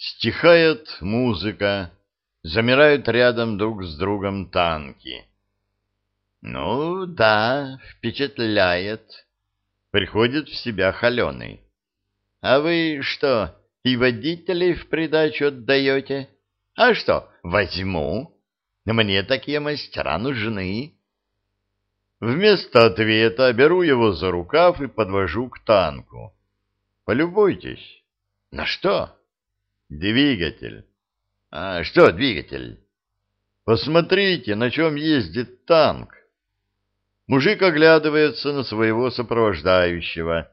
Стихает музыка, замирают рядом друг с другом танки. Ну, да, впечатляет. Приходит в себя холеный. А вы что, и водителей в придачу отдаете? А что, возьму. Мне такие мастера нужны. Вместо ответа беру его за рукав и подвожу к танку. Полюбуйтесь. На что? Двигатель. А что двигатель? Посмотрите, на чем ездит танк. Мужик оглядывается на своего сопровождающего.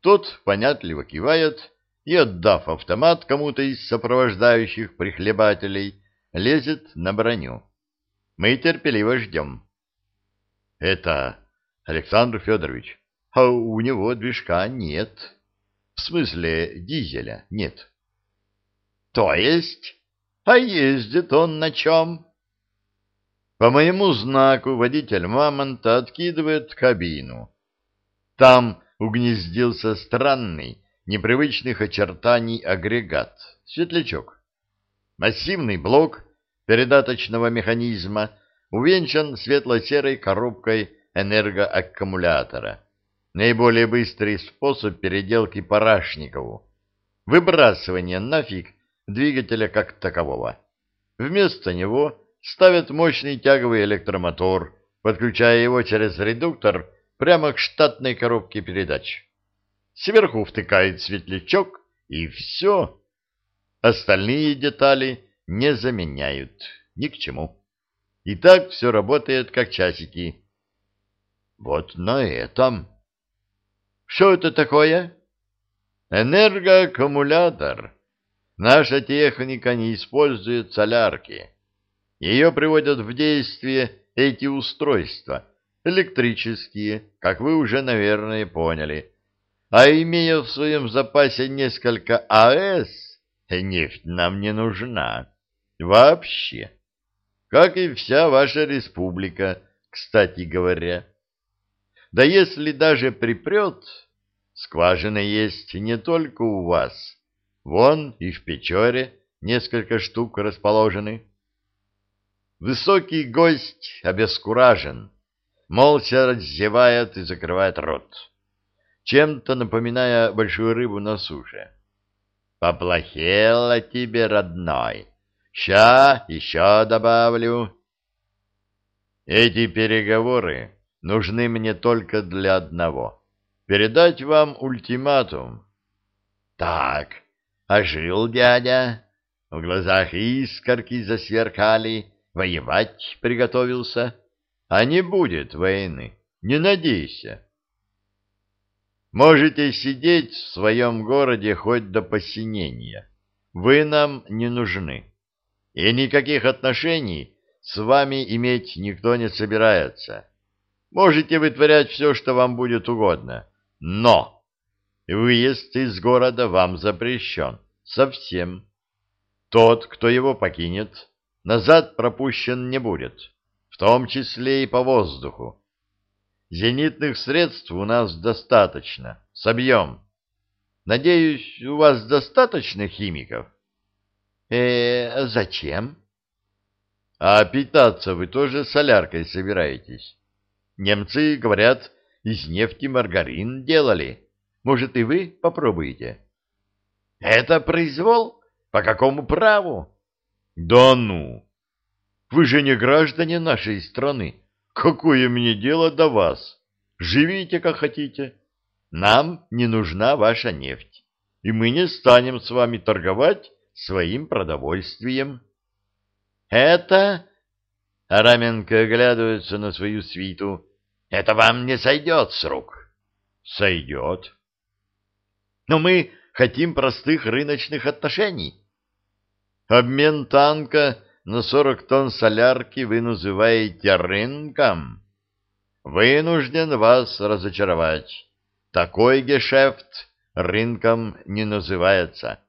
Тот понятливо кивает и, отдав автомат кому-то из сопровождающих прихлебателей, лезет на броню. Мы терпеливо ждем. Это Александр Федорович. А у него движка нет. В смысле, дизеля нет. То есть? А ездит он на чем? По моему знаку водитель мамонта откидывает кабину. Там угнездился странный, непривычных очертаний агрегат, светлячок. Массивный блок передаточного механизма увенчан светло-серой коробкой энергоаккумулятора. Наиболее быстрый способ переделки Парашникову. Выбрасывание нафиг двигателя как такового. Вместо него ставят мощный тяговый электромотор, подключая его через редуктор прямо к штатной коробке передач. Сверху втыкает светлячок, и все. Остальные детали не заменяют ни к чему. И так все работает как часики. Вот на этом. Что это такое? Энергоаккумулятор. Наша техника не использует солярки. Ее приводят в действие эти устройства, электрические, как вы уже, наверное, поняли. А имея в своем запасе несколько АЭС, нефть нам не нужна. Вообще. Как и вся ваша республика, кстати говоря. Да если даже припрет, скважина есть не только у вас. Вон и в Печоре несколько штук расположены. Высокий гость обескуражен, молча раздевает и закрывает рот, чем-то напоминая большую рыбу на суше. «Поплохело тебе, родной!» Ща еще добавлю. Эти переговоры нужны мне только для одного. Передать вам ультиматум. Так, ожил дядя. В глазах искорки засверкали. Воевать приготовился. А не будет войны. Не надейся. Можете сидеть в своем городе хоть до посинения. Вы нам не нужны и никаких отношений с вами иметь никто не собирается. Можете вытворять все, что вам будет угодно, но выезд из города вам запрещен совсем. Тот, кто его покинет, назад пропущен не будет, в том числе и по воздуху. Зенитных средств у нас достаточно, собьем. Надеюсь, у вас достаточно химиков? э зачем? А питаться вы тоже соляркой собираетесь? Немцы, говорят, из нефти маргарин делали. Может, и вы попробуете? Это произвол? По какому праву? Да ну! Вы же не граждане нашей страны. Какое мне дело до вас? Живите, как хотите. Нам не нужна ваша нефть, и мы не станем с вами торговать своим продовольствием. Это... Араменко оглядывается на свою свиту. Это вам не сойдет с рук. Сойдет. Но мы хотим простых рыночных отношений. Обмен танка на сорок тонн солярки вы называете рынком? Вынужден вас разочаровать. Такой гешефт рынком не называется.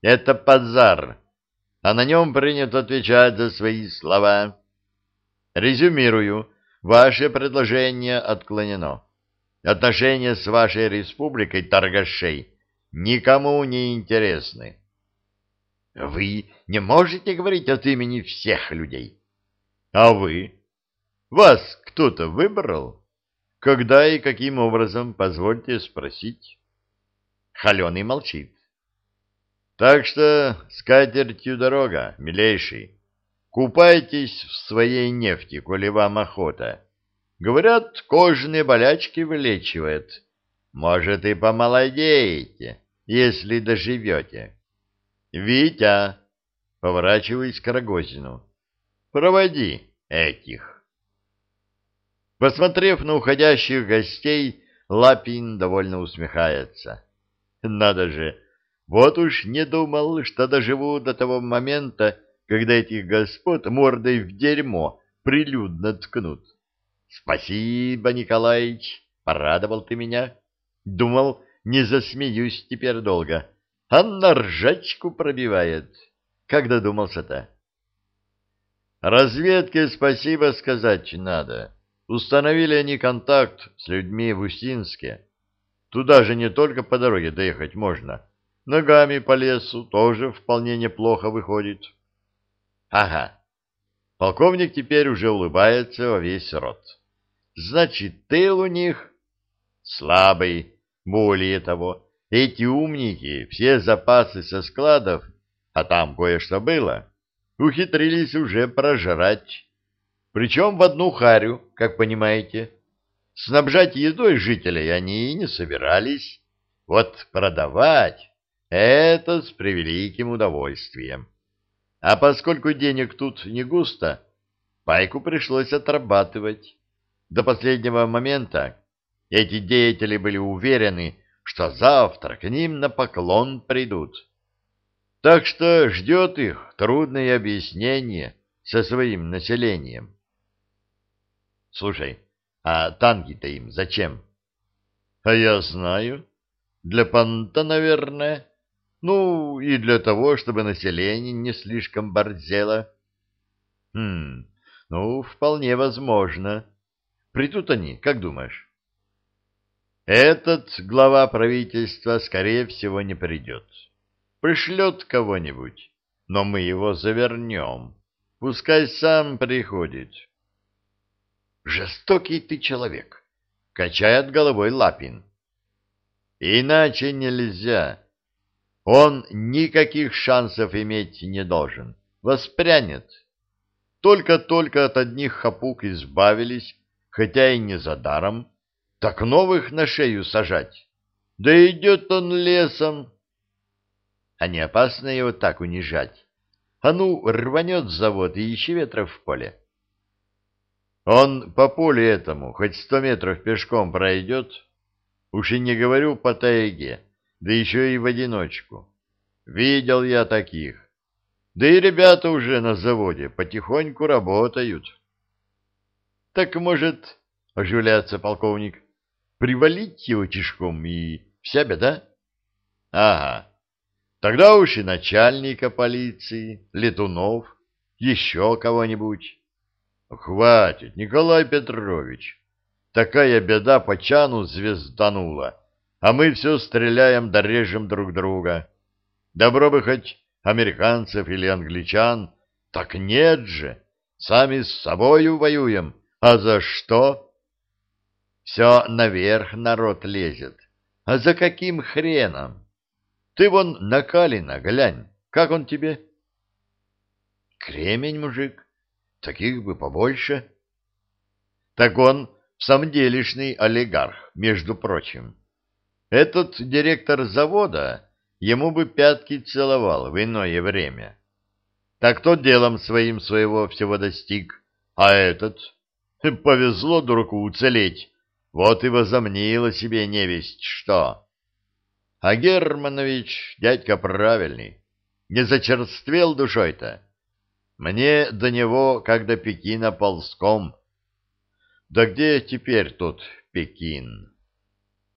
Это базар, а на нем принято отвечать за свои слова. Резюмирую. Ваше предложение отклонено. Отношения с вашей республикой торгашей никому не интересны. Вы не можете говорить от имени всех людей. А вы? Вас кто-то выбрал? Когда и каким образом, позвольте спросить. Холеный молчит. Так что с катертью дорога, милейший. Купайтесь в своей нефти, коли вам охота. Говорят, кожные болячки вылечивает. Может, и помолодеете, если доживете. Витя, поворачиваясь к Рогозину, проводи этих. Посмотрев на уходящих гостей, Лапин довольно усмехается. Надо же, вот уж не думал, что доживу до того момента, когда этих господ мордой в дерьмо прилюдно ткнут. Спасибо, Николаич, порадовал ты меня. Думал, не засмеюсь теперь долго. А на ржачку пробивает. Как додумался-то? Разведке спасибо сказать надо. Установили они контакт с людьми в Устинске. Туда же не только по дороге доехать можно. Ногами по лесу тоже вполне неплохо выходит. Ага. Полковник теперь уже улыбается во весь рот. Значит, тыл у них слабый. Более того, эти умники все запасы со складов, а там кое-что было, ухитрились уже прожрать. Причем в одну харю, как понимаете. Снабжать едой жителей они и не собирались. Вот продавать — это с превеликим удовольствием. А поскольку денег тут не густо, пайку пришлось отрабатывать. До последнего момента эти деятели были уверены, что завтра к ним на поклон придут. Так что ждет их трудное объяснение со своим населением. Слушай, а танки-то им зачем? А я знаю. Для понта, наверное. Ну, и для того, чтобы население не слишком борзело. Хм, ну, вполне возможно. Придут они, как думаешь? Этот глава правительства, скорее всего, не придет. Пришлет кого-нибудь, но мы его завернем. Пускай сам приходит. Жестокий ты человек, качает головой Лапин. Иначе нельзя. Он никаких шансов иметь не должен. Воспрянет. Только-только от одних хапук избавились, хотя и не за даром, так новых на шею сажать. Да идет он лесом. А не опасно его так унижать? А ну, рванет завод и ищи ветра в поле. Он по полю этому хоть сто метров пешком пройдет, уж и не говорю по тайге, да еще и в одиночку. Видел я таких. Да и ребята уже на заводе потихоньку работают. Так, может, — оживляется полковник, — привалить его тишком и вся беда? Ага. Тогда уж и начальника полиции, Летунов, еще кого-нибудь. Хватит, Николай Петрович. Такая беда по чану звезданула, а мы все стреляем да режем друг друга. Добро бы хоть американцев или англичан, так нет же, сами с собою воюем. А за что? Все наверх народ лезет. А за каким хреном? Ты вон на Калина глянь, как он тебе? Кремень, мужик, таких бы побольше. Так он делешный олигарх, между прочим. Этот директор завода ему бы пятки целовал в иное время. Так тот делом своим своего всего достиг, а этот... Повезло дураку уцелеть, вот и возомнило себе невесть что. А Германович, дядька правильный, не зачерствел душой-то. Мне до него, как до Пекина, ползком. Да где теперь тут Пекин?